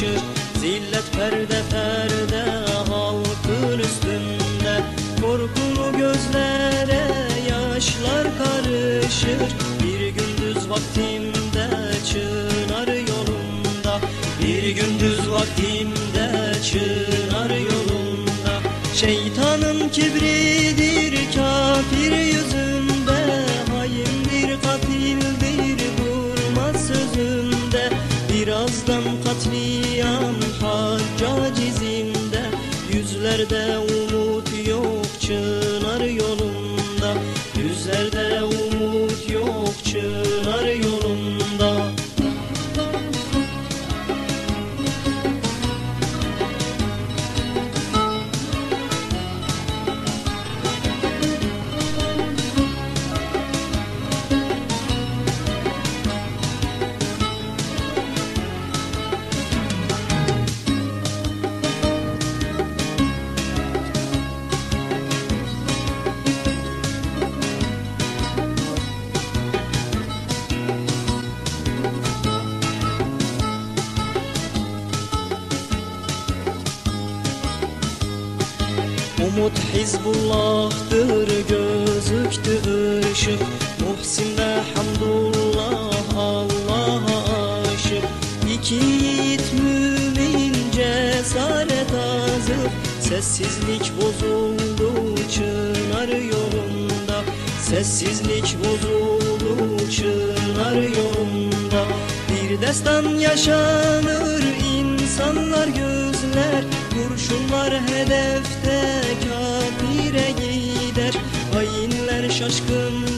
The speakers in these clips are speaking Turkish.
Millet perde perde halkın üstünde. Korkulu gözlere yaşlar karışır Bir gündüz vaktimde çınar yolunda. Bir gündüz vaktimde çınar yolunda. Şeytanın kibridir Birazdan katliam haccac izinde Yüzlerde umut yok çınar Umut Hizbullah'tır gözüktü ışık. Muhsin'de hamdullah Allah'a aşık. İki yiğit mümin cesaret azır Sessizlik bozuldu çınar yolunda. Sessizlik bozuldu çınar yolunda. Bir destan yaşanır Kurşunlar hedefte kafire gider. Hainler şaşkındır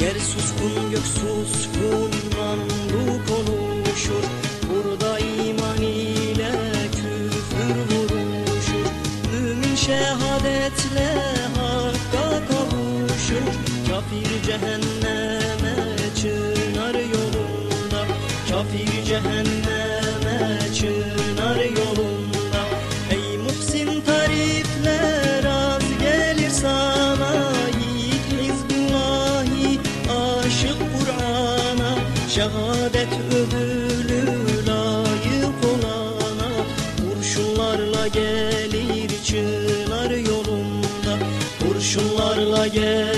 Yer suskun gök suskun nandu konuşur. Burada iman ile küfür vuruşur. Mümin şehadetle hakka kavuşur. Kafir cehenneme çınar yolunda Kafir cehenneme Şehadet ödülü layık olana Kurşunlarla gelir çınar yolunda Kurşunlarla gelir